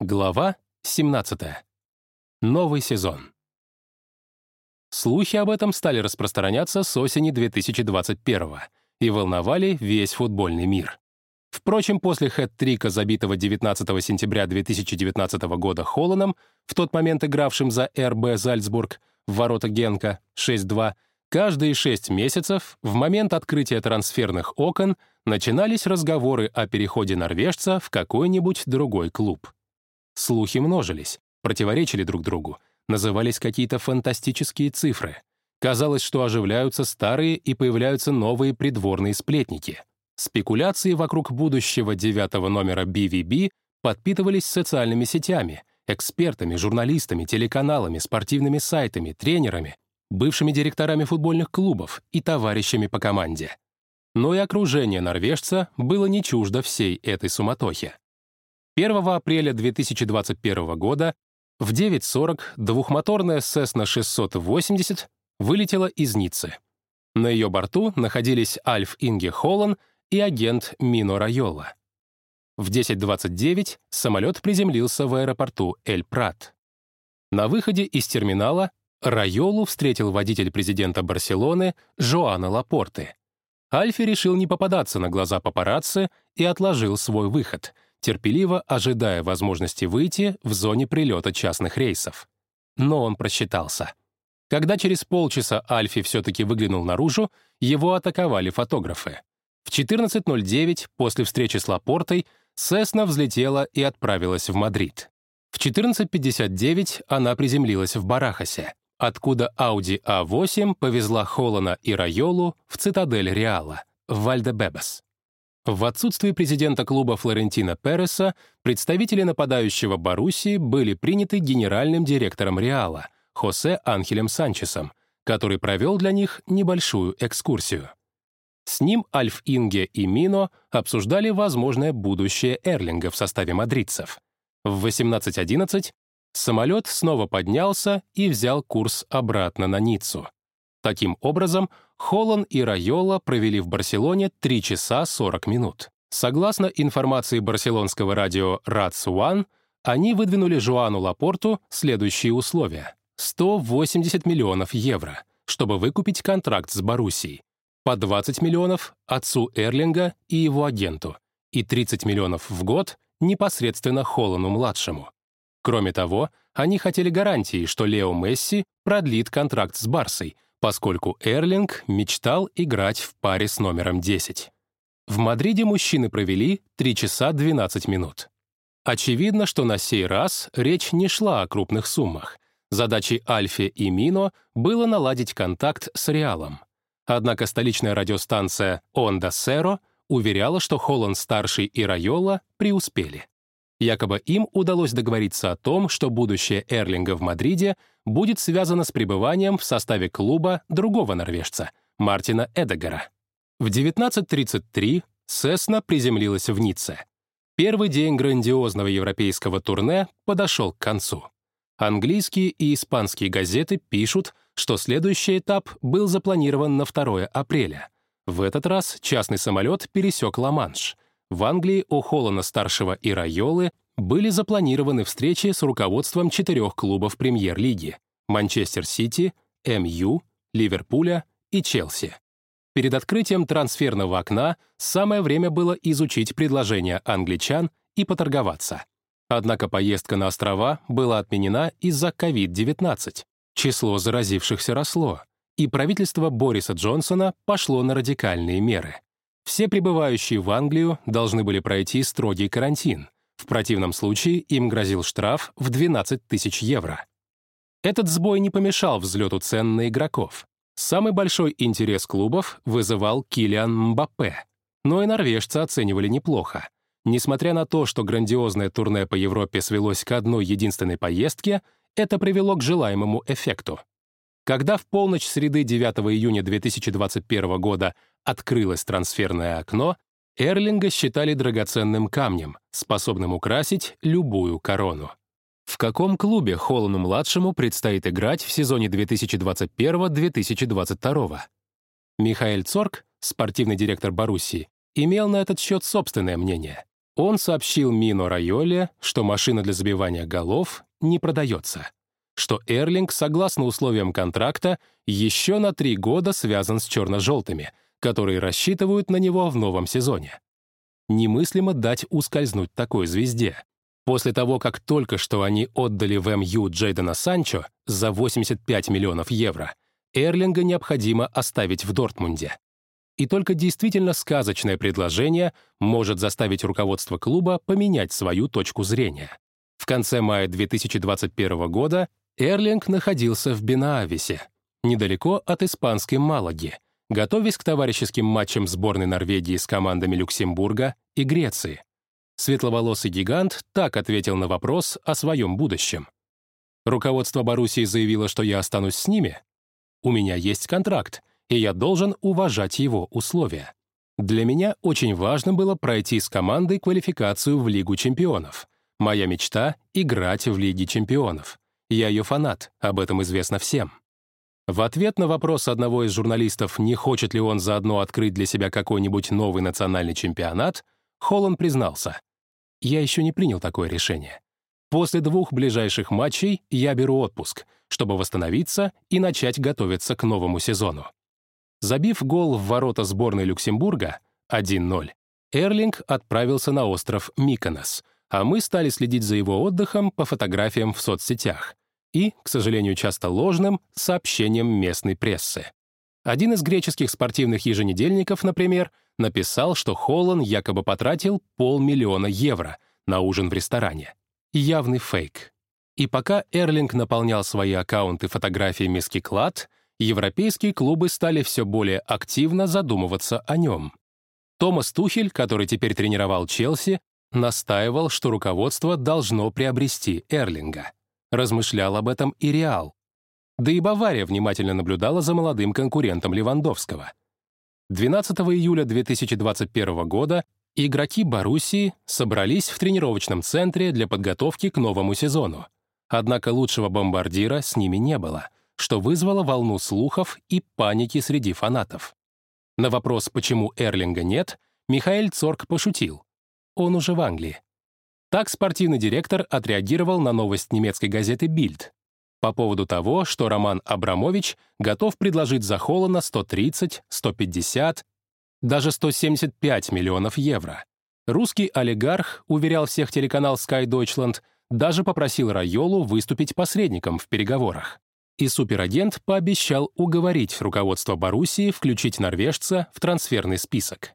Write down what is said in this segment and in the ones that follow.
Глава 17. Новый сезон. Слухи об этом стали распространяться с осени 2021 и волновали весь футбольный мир. Впрочем, после хэт-трика, забитого 19 сентября 2019 года Холланом, в тот момент игравшим за РБ Зальцбург, в ворота Генка 6-2, каждые шесть месяцев, в момент открытия трансферных окон, начинались разговоры о переходе норвежца в какой-нибудь другой клуб. Слухи множились, противоречили друг другу, назывались какие-то фантастические цифры. Казалось, что оживляются старые и появляются новые придворные сплетники. Спекуляции вокруг будущего девятого номера BVB подпитывались социальными сетями, экспертами, журналистами, телеканалами, спортивными сайтами, тренерами, бывшими директорами футбольных клубов и товарищами по команде. Но и окружение норвежца было не чуждо всей этой суматохе. 1 апреля 2021 года в 9.40 двухмоторная Cessna 680 вылетела из Ниццы. На ее борту находились Альф Инге Холлан и агент Мино Райола. В 10.29 самолет приземлился в аэропорту Эль-Прат. На выходе из терминала Райолу встретил водитель президента Барселоны Жоана Лапорты. Альфи решил не попадаться на глаза папарацци и отложил свой выход — терпеливо ожидая возможности выйти в зоне прилета частных рейсов. Но он просчитался. Когда через полчаса Альфи все-таки выглянул наружу, его атаковали фотографы. В 14.09 после встречи с Лапортой Сесна взлетела и отправилась в Мадрид. В 14.59 она приземлилась в Барахасе, откуда Audi A8 повезла Холлана и Райолу в цитадель Реала, в Вальдебебес. В отсутствие президента клуба Флорентина Переса представители нападающего Боруссии были приняты генеральным директором Реала Хосе Анхелем Санчесом, который провел для них небольшую экскурсию. С ним Альф Инге и Мино обсуждали возможное будущее Эрлинга в составе мадридцев. В 18.11 самолет снова поднялся и взял курс обратно на Ниццу. Таким образом, Холлан и Райола провели в Барселоне 3 часа 40 минут. Согласно информации барселонского радио «Ратс One», они выдвинули Жуану Лапорту следующие условия. 180 миллионов евро, чтобы выкупить контракт с Боруссией, по 20 миллионов отцу Эрлинга и его агенту, и 30 миллионов в год непосредственно Холлану-младшему. Кроме того, они хотели гарантии, что Лео Месси продлит контракт с Барсой — поскольку Эрлинг мечтал играть в паре с номером 10. В Мадриде мужчины провели 3 часа 12 минут. Очевидно, что на сей раз речь не шла о крупных суммах. Задачей Альфе и Мино было наладить контакт с Реалом. Однако столичная радиостанция «Онда Серо» уверяла, что Холланд-старший и Райола преуспели. Якобы им удалось договориться о том, что будущее Эрлинга в Мадриде будет связано с пребыванием в составе клуба другого норвежца, Мартина Эдегара. В 19.33 Сесна приземлилась в Ницце. Первый день грандиозного европейского турне подошел к концу. Английские и испанские газеты пишут, что следующий этап был запланирован на 2 апреля. В этот раз частный самолет пересек Ла-Манш — в Англии у Холлана-старшего и Райолы были запланированы встречи с руководством четырех клубов премьер-лиги — Манчестер Сити, МЮ, Ливерпуля и Челси. Перед открытием трансферного окна самое время было изучить предложения англичан и поторговаться. Однако поездка на острова была отменена из-за COVID-19. Число заразившихся росло, и правительство Бориса Джонсона пошло на радикальные меры. Все прибывающие в Англию должны были пройти строгий карантин. В противном случае им грозил штраф в 12 тысяч евро. Этот сбой не помешал взлету цен на игроков. Самый большой интерес клубов вызывал Килиан Мбаппе, но и норвежцы оценивали неплохо. Несмотря на то, что грандиозное турне по Европе свелось к одной единственной поездке, это привело к желаемому эффекту. Когда в полночь среды 9 июня 2021 года открылось трансферное окно, Эрлинга считали драгоценным камнем, способным украсить любую корону. В каком клубе Холлану-младшему предстоит играть в сезоне 2021-2022? Михаил Цорг, спортивный директор Боруссии, имел на этот счет собственное мнение. Он сообщил Мино Райоле, что машина для забивания голов не продается, что Эрлинг, согласно условиям контракта, еще на три года связан с черно-желтыми, которые рассчитывают на него в новом сезоне. Немыслимо дать ускользнуть такой звезде. После того, как только что они отдали в МЮ Джейдена Санчо за 85 миллионов евро, Эрлинга необходимо оставить в Дортмунде. И только действительно сказочное предложение может заставить руководство клуба поменять свою точку зрения. В конце мая 2021 года Эрлинг находился в Бенаависе, недалеко от испанской Малаги, готовясь к товарищеским матчам сборной Норвегии с командами Люксембурга и Греции. Светловолосый гигант так ответил на вопрос о своем будущем. Руководство Боруссии заявило, что я останусь с ними. У меня есть контракт, и я должен уважать его условия. Для меня очень важно было пройти с командой квалификацию в Лигу чемпионов. Моя мечта — играть в Лиге чемпионов. Я ее фанат, об этом известно всем. В ответ на вопрос одного из журналистов, не хочет ли он заодно открыть для себя какой-нибудь новый национальный чемпионат, Холланд признался, я еще не принял такое решение. После двух ближайших матчей я беру отпуск, чтобы восстановиться и начать готовиться к новому сезону. Забив гол в ворота сборной Люксембурга 1-0, Эрлинг отправился на остров Миконос, а мы стали следить за его отдыхом по фотографиям в соцсетях и, к сожалению, часто ложным, сообщениям местной прессы. Один из греческих спортивных еженедельников, например, написал, что Холланд якобы потратил полмиллиона евро на ужин в ресторане. Явный фейк. И пока Эрлинг наполнял свои аккаунты фотографиями с Киклад, европейские клубы стали все более активно задумываться о нем. Томас Тухель, который теперь тренировал Челси, настаивал, что руководство должно приобрести Эрлинга. Размышлял об этом и Реал. Да и Бавария внимательно наблюдала за молодым конкурентом Левандовского. 12 июля 2021 года игроки Боруссии собрались в тренировочном центре для подготовки к новому сезону. Однако лучшего бомбардира с ними не было, что вызвало волну слухов и паники среди фанатов. На вопрос, почему Эрлинга нет, Михаил Цорк пошутил. Он уже в Англии. Так спортивный директор отреагировал на новость немецкой газеты «Бильд», по поводу того, что Роман Абрамович готов предложить за Холлана 130, 150, даже 175 миллионов евро. Русский олигарх, уверял всех телеканал Sky Deutschland, даже попросил Райолу выступить посредником в переговорах. И суперагент пообещал уговорить руководство Боруссии включить норвежца в трансферный список.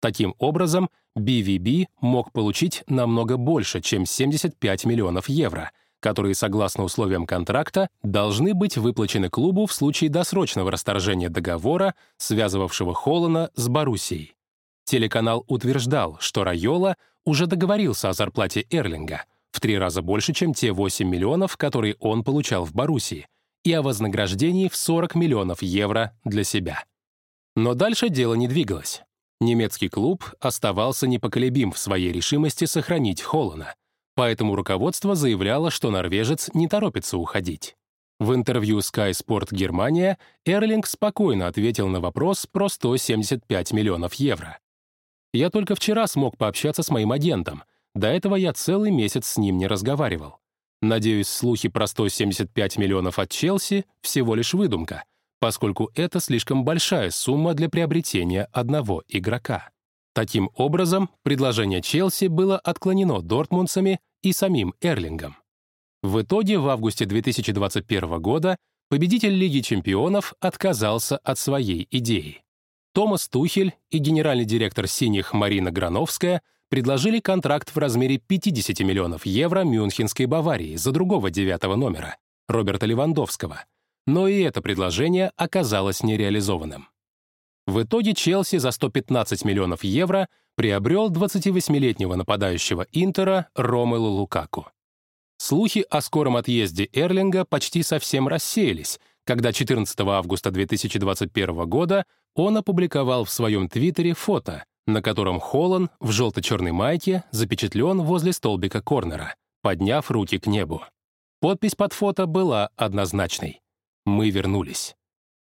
Таким образом, BVB мог получить намного больше, чем 75 миллионов евро — которые, согласно условиям контракта, должны быть выплачены клубу в случае досрочного расторжения договора, связывавшего Холлана с Боруссией. Телеканал утверждал, что Райола уже договорился о зарплате Эрлинга в три раза больше, чем те 8 миллионов, которые он получал в Боруссии, и о вознаграждении в 40 миллионов евро для себя. Но дальше дело не двигалось. Немецкий клуб оставался непоколебим в своей решимости сохранить Холлана — Поэтому руководство заявляло, что норвежец не торопится уходить. В интервью Sky Sport Германия Эрлинг спокойно ответил на вопрос про 175 миллионов евро. «Я только вчера смог пообщаться с моим агентом. До этого я целый месяц с ним не разговаривал. Надеюсь, слухи про 175 миллионов от Челси — всего лишь выдумка, поскольку это слишком большая сумма для приобретения одного игрока». Таким образом, предложение Челси было отклонено дортмундцами и самим Эрлингом. В итоге в августе 2021 года победитель Лиги чемпионов отказался от своей идеи. Томас Тухель и генеральный директор «Синих» Марина Грановская предложили контракт в размере 50 миллионов евро Мюнхенской Баварии за другого девятого номера, Роберта Левандовского. Но и это предложение оказалось нереализованным. В итоге Челси за 115 миллионов евро приобрел 28-летнего нападающего Интера Ромелу Лукаку. Слухи о скором отъезде Эрлинга почти совсем рассеялись, когда 14 августа 2021 года он опубликовал в своем твиттере фото, на котором Холлан в желто-черной майке запечатлен возле столбика корнера, подняв руки к небу. Подпись под фото была однозначной. «Мы вернулись».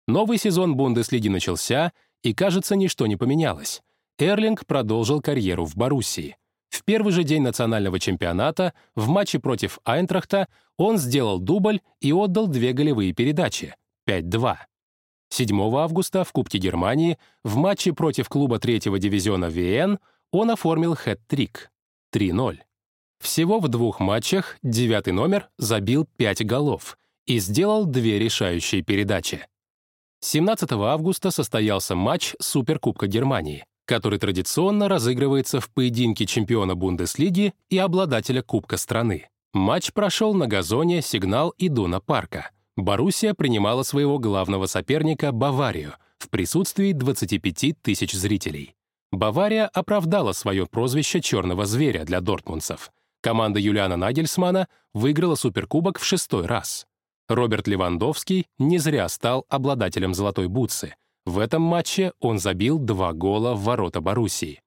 Новый сезон Бундеслиги начался, и, кажется, ничто не поменялось. Эрлинг продолжил карьеру в Боруссии. В первый же день национального чемпионата в матче против Айнтрахта он сделал дубль и отдал две голевые передачи — 5-2. 7 августа в Кубке Германии в матче против клуба третьего дивизиона ВН он оформил хэт-трик — 3-0. Всего в двух матчах девятый номер забил 5 голов и сделал две решающие передачи. 17 августа состоялся матч Суперкубка Германии который традиционно разыгрывается в поединке чемпиона Бундеслиги и обладателя Кубка страны. Матч прошел на газоне «Сигнал» Идуна парка. Боруссия принимала своего главного соперника Баварию в присутствии 25 тысяч зрителей. Бавария оправдала свое прозвище «черного зверя» для дортмундцев. Команда Юлиана Нагельсмана выиграла Суперкубок в шестой раз. Роберт Левандовский не зря стал обладателем «золотой бутсы», в этом матче он забил два гола в ворота Боруссии.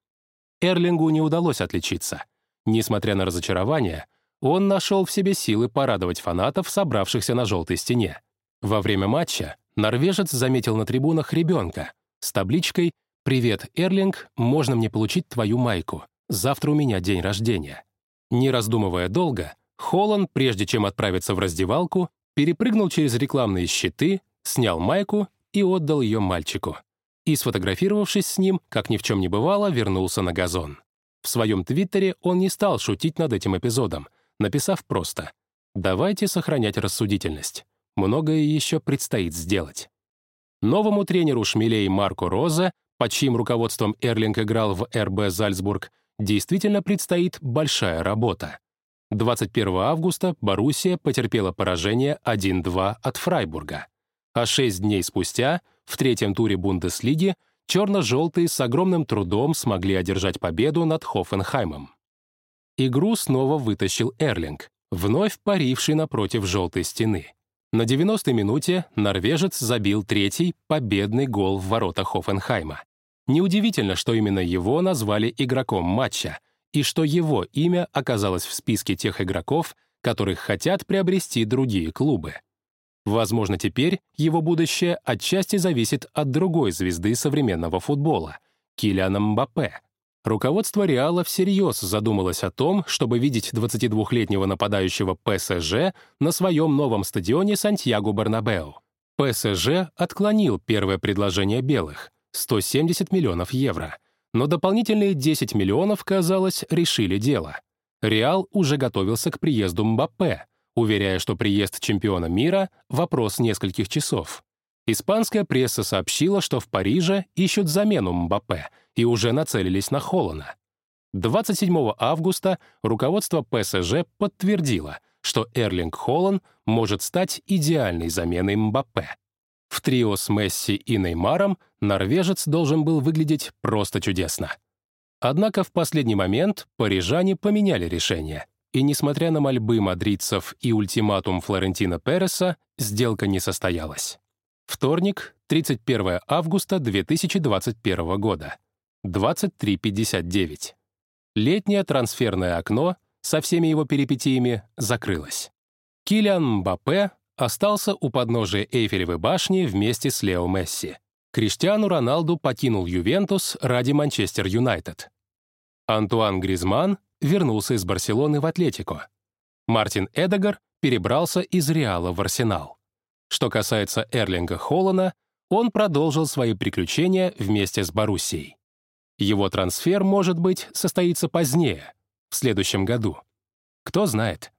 Эрлингу не удалось отличиться. Несмотря на разочарование, он нашел в себе силы порадовать фанатов, собравшихся на желтой стене. Во время матча норвежец заметил на трибунах ребенка с табличкой «Привет, Эрлинг, можно мне получить твою майку? Завтра у меня день рождения». Не раздумывая долго, Холланд, прежде чем отправиться в раздевалку, перепрыгнул через рекламные щиты, снял майку и отдал ее мальчику. И, сфотографировавшись с ним, как ни в чем не бывало, вернулся на газон. В своем твиттере он не стал шутить над этим эпизодом, написав просто «Давайте сохранять рассудительность. Многое еще предстоит сделать». Новому тренеру шмелей Марко Розе, под чьим руководством Эрлинг играл в РБ Зальцбург, действительно предстоит большая работа. 21 августа Боруссия потерпела поражение 1-2 от Фрайбурга. А шесть дней спустя, в третьем туре Бундеслиги, черно-желтые с огромным трудом смогли одержать победу над Хофенхаймом. Игру снова вытащил Эрлинг, вновь паривший напротив желтой стены. На 90-й минуте норвежец забил третий победный гол в ворота Хофенхайма. Неудивительно, что именно его назвали игроком матча, и что его имя оказалось в списке тех игроков, которых хотят приобрести другие клубы. Возможно, теперь его будущее отчасти зависит от другой звезды современного футбола — Килиана Мбаппе. Руководство Реала всерьез задумалось о том, чтобы видеть 22-летнего нападающего ПСЖ на своем новом стадионе Сантьяго Барнабеу. ПСЖ отклонил первое предложение белых — 170 миллионов евро, но дополнительные 10 миллионов, казалось, решили дело. Реал уже готовился к приезду Мбаппе — уверяя, что приезд чемпиона мира — вопрос нескольких часов. Испанская пресса сообщила, что в Париже ищут замену Мбаппе и уже нацелились на Холлана. 27 августа руководство ПСЖ подтвердило, что Эрлинг Холлан может стать идеальной заменой Мбаппе. В трио с Месси и Неймаром норвежец должен был выглядеть просто чудесно. Однако в последний момент парижане поменяли решение — и несмотря на мольбы мадридцев и ультиматум Флорентина Переса, сделка не состоялась. Вторник, 31 августа 2021 года, 23.59. Летнее трансферное окно со всеми его перипетиями закрылось. Килиан Мбаппе остался у подножия Эйфелевой башни вместе с Лео Месси. Криштиану Роналду покинул Ювентус ради Манчестер Юнайтед. Антуан Гризман вернулся из Барселоны в Атлетико. Мартин Эдегар перебрался из Реала в Арсенал. Что касается Эрлинга Холлана, он продолжил свои приключения вместе с Боруссией. Его трансфер, может быть, состоится позднее, в следующем году. Кто знает.